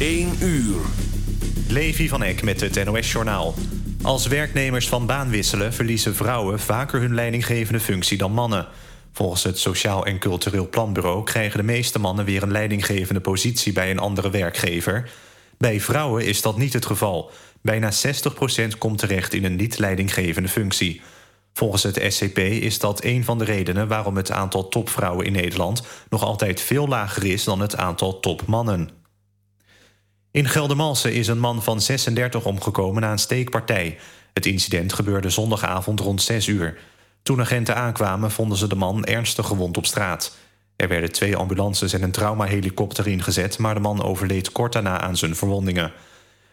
1 uur. Levi van Eck met het NOS-journaal. Als werknemers van baan wisselen... verliezen vrouwen vaker hun leidinggevende functie dan mannen. Volgens het Sociaal en Cultureel Planbureau... krijgen de meeste mannen weer een leidinggevende positie... bij een andere werkgever. Bij vrouwen is dat niet het geval. Bijna 60% komt terecht in een niet-leidinggevende functie. Volgens het SCP is dat een van de redenen... waarom het aantal topvrouwen in Nederland... nog altijd veel lager is dan het aantal topmannen. In Geldermalsen is een man van 36 omgekomen na een steekpartij. Het incident gebeurde zondagavond rond 6 uur. Toen agenten aankwamen vonden ze de man ernstig gewond op straat. Er werden twee ambulances en een traumahelikopter ingezet... maar de man overleed kort daarna aan zijn verwondingen.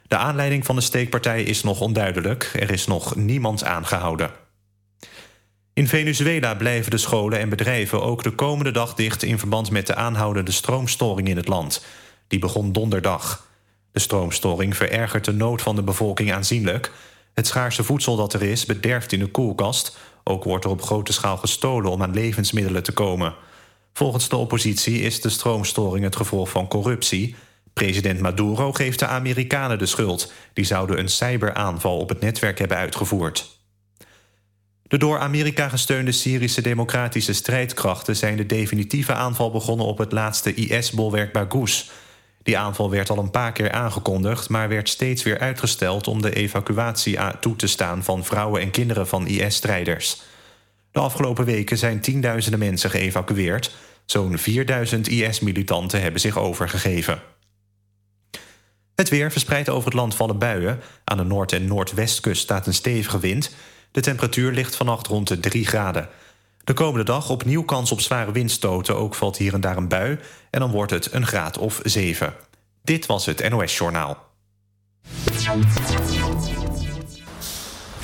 De aanleiding van de steekpartij is nog onduidelijk. Er is nog niemand aangehouden. In Venezuela blijven de scholen en bedrijven ook de komende dag dicht... in verband met de aanhoudende stroomstoring in het land. Die begon donderdag. De stroomstoring verergert de nood van de bevolking aanzienlijk. Het schaarse voedsel dat er is bederft in de koelkast. Ook wordt er op grote schaal gestolen om aan levensmiddelen te komen. Volgens de oppositie is de stroomstoring het gevolg van corruptie. President Maduro geeft de Amerikanen de schuld. Die zouden een cyberaanval op het netwerk hebben uitgevoerd. De door Amerika gesteunde Syrische democratische strijdkrachten... zijn de definitieve aanval begonnen op het laatste IS-bolwerk Baghouz... Die aanval werd al een paar keer aangekondigd... maar werd steeds weer uitgesteld om de evacuatie toe te staan... van vrouwen en kinderen van IS-strijders. De afgelopen weken zijn tienduizenden mensen geëvacueerd. Zo'n 4000 IS-militanten hebben zich overgegeven. Het weer verspreidt over het land vallen buien. Aan de noord- en noordwestkust staat een stevige wind. De temperatuur ligt vannacht rond de 3 graden. De komende dag opnieuw kans op zware windstoten. Ook valt hier en daar een bui. En dan wordt het een graad of 7. Dit was het NOS Journaal.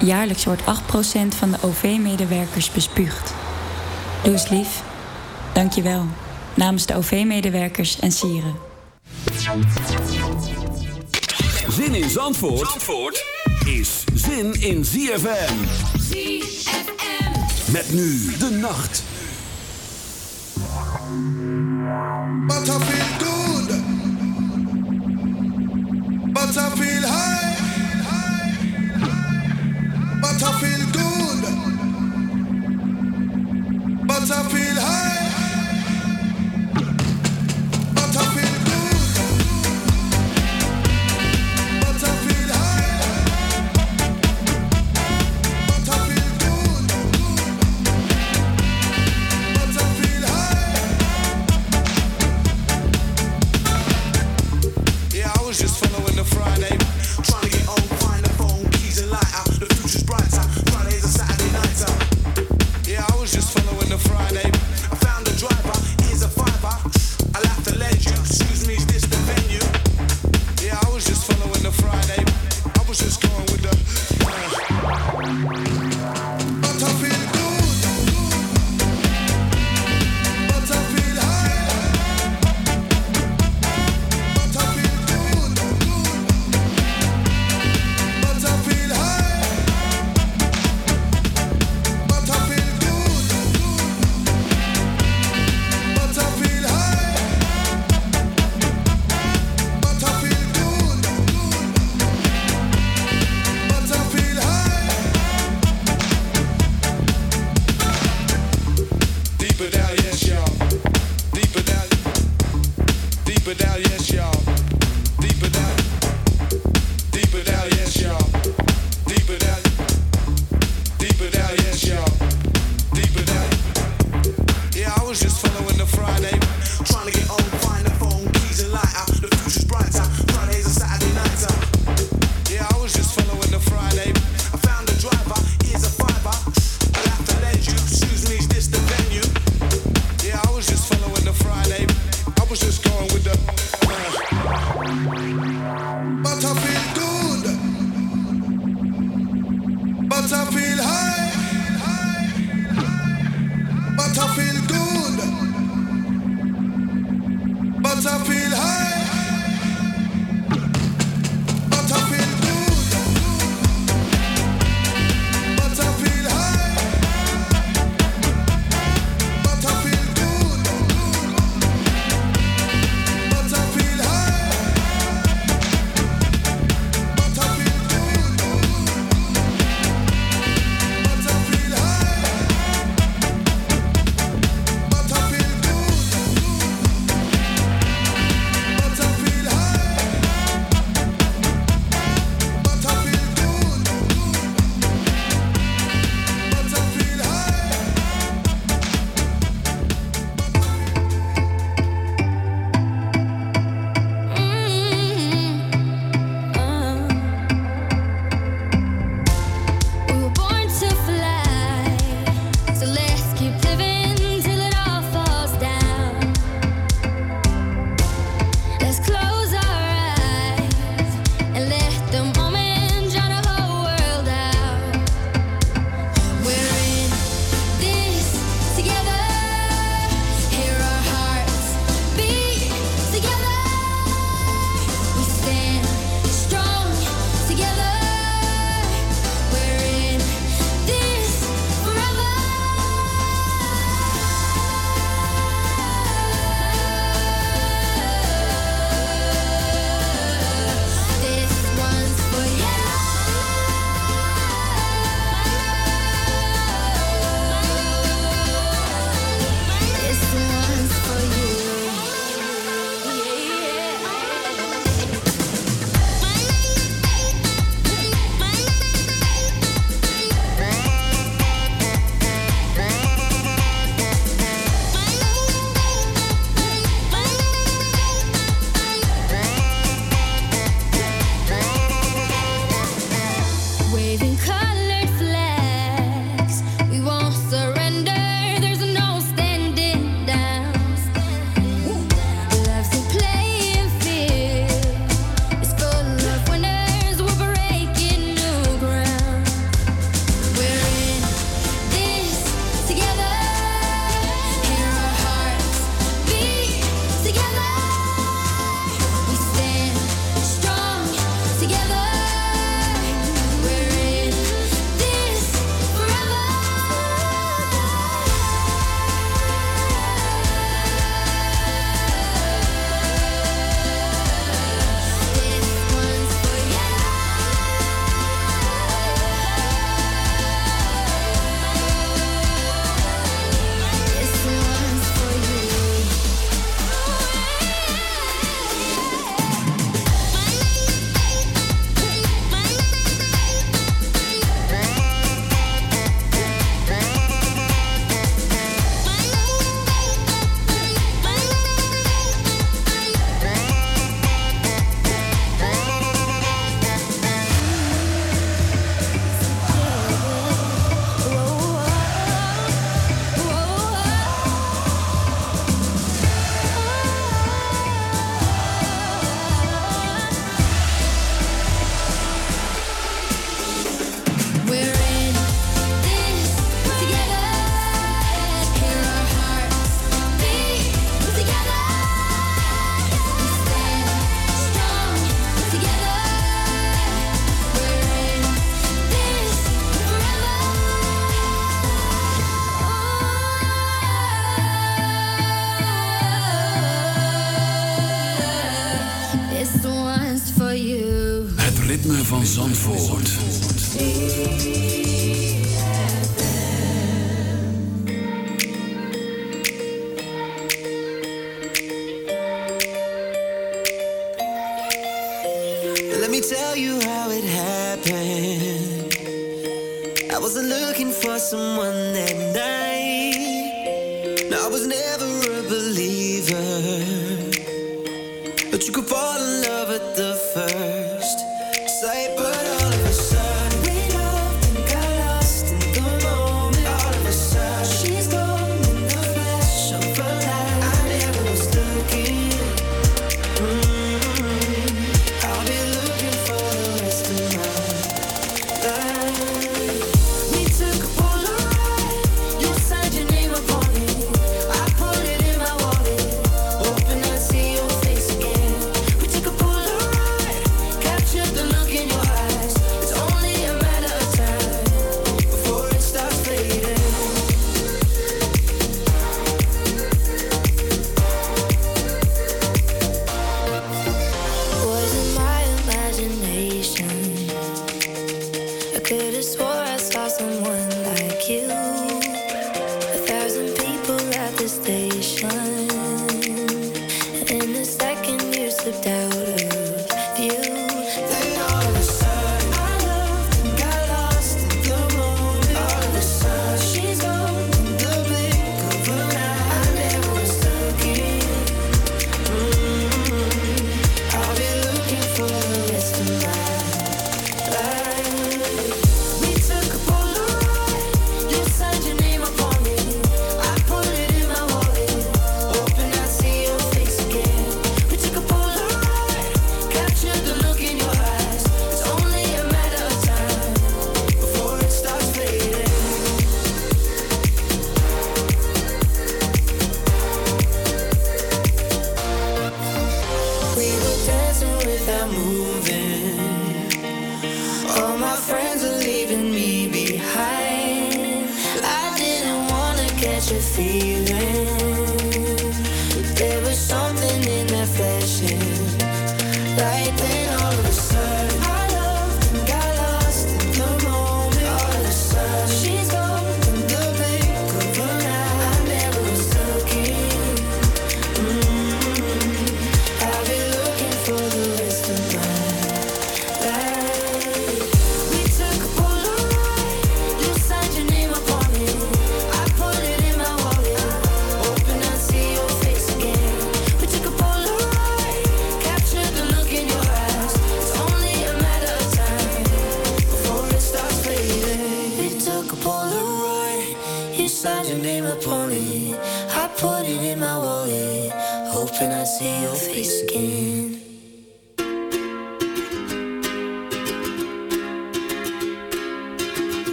Jaarlijks wordt 8% van de OV-medewerkers bespuugd. Doe eens lief. Dank je wel. Namens de OV-medewerkers en sieren. Zin in Zandvoort, Zandvoort is zin in ZFM. ZFM. Met nu de nacht. But I feel good. But I feel high. But I feel good. But I feel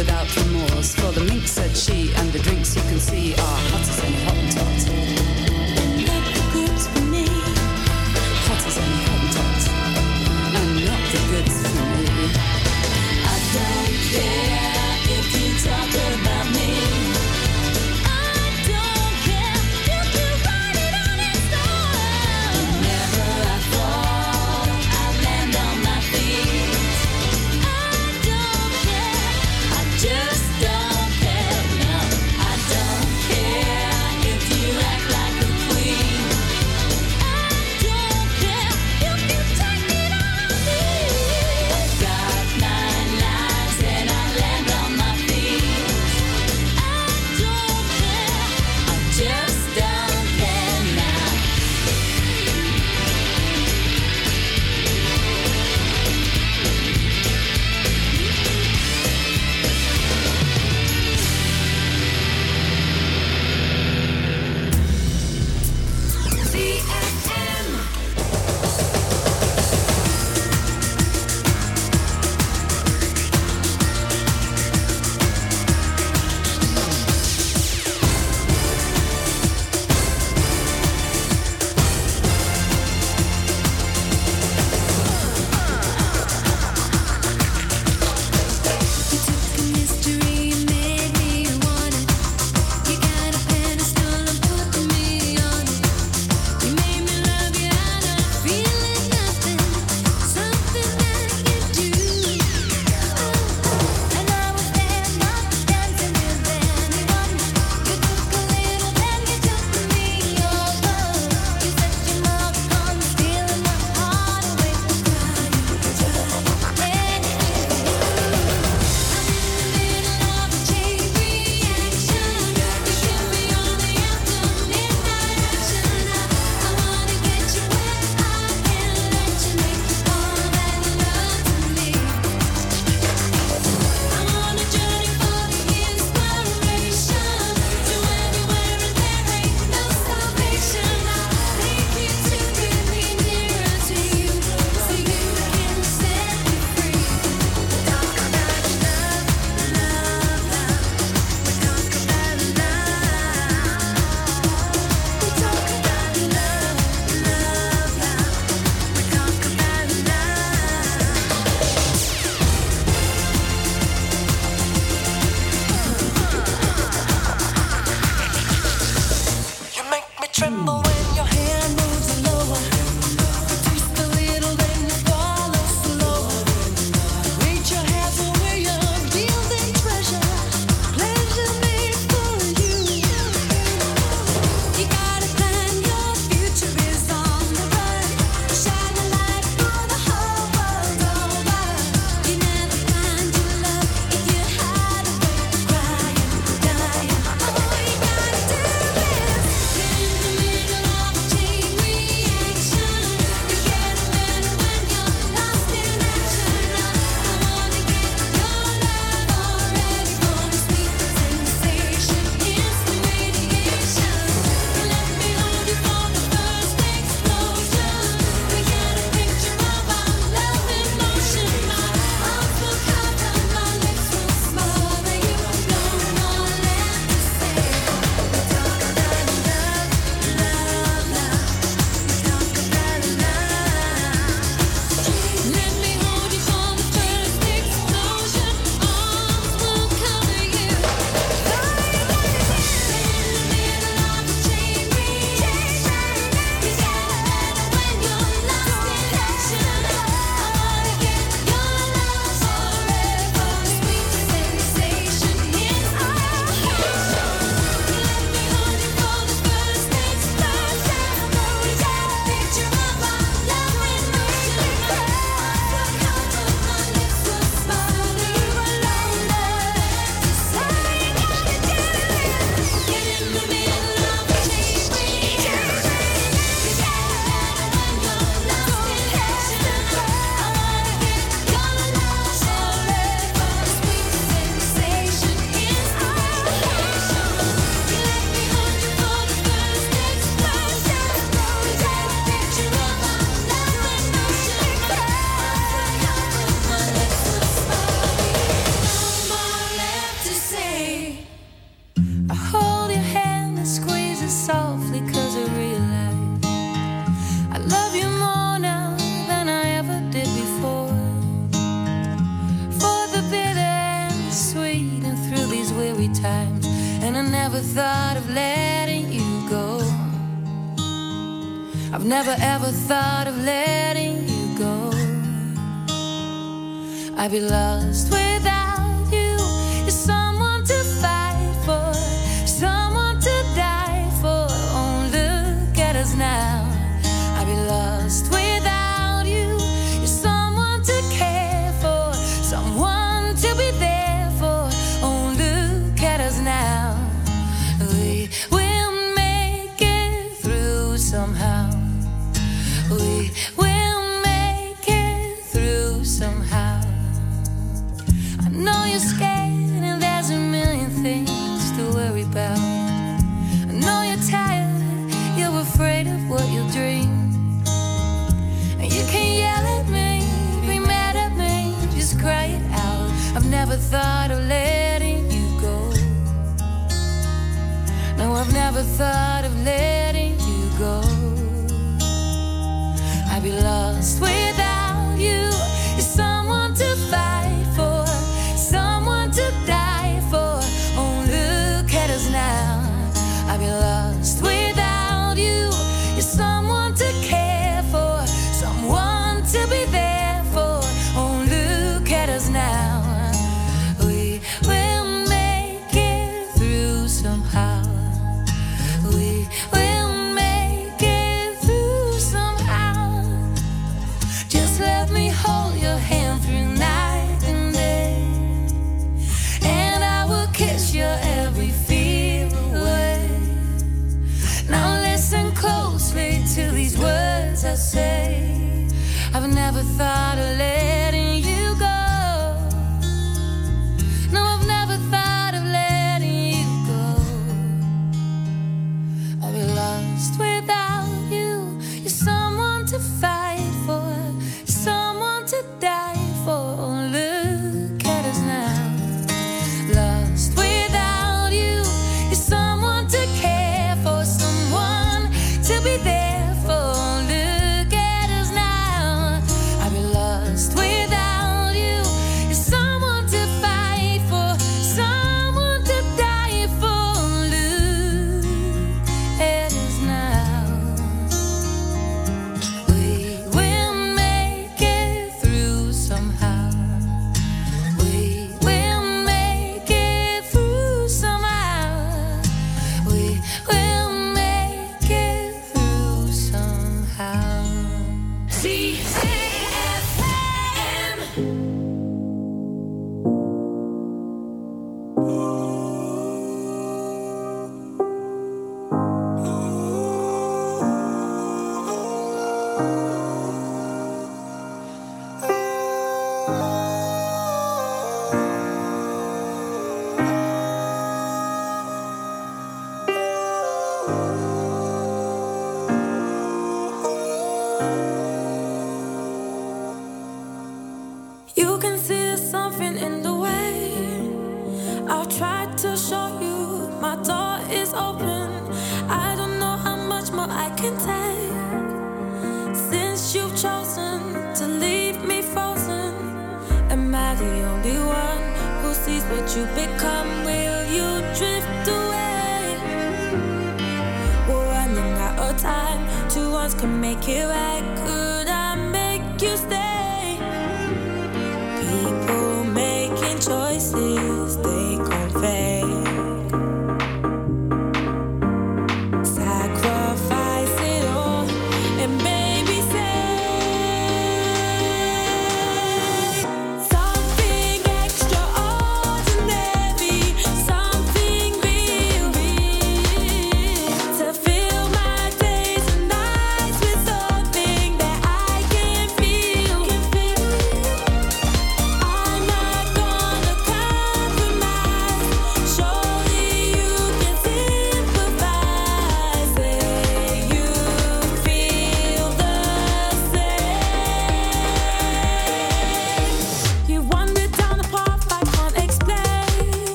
without remorse. For the mink said she, and the drinks you can see are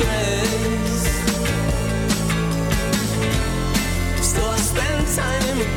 grace. So I spend time in your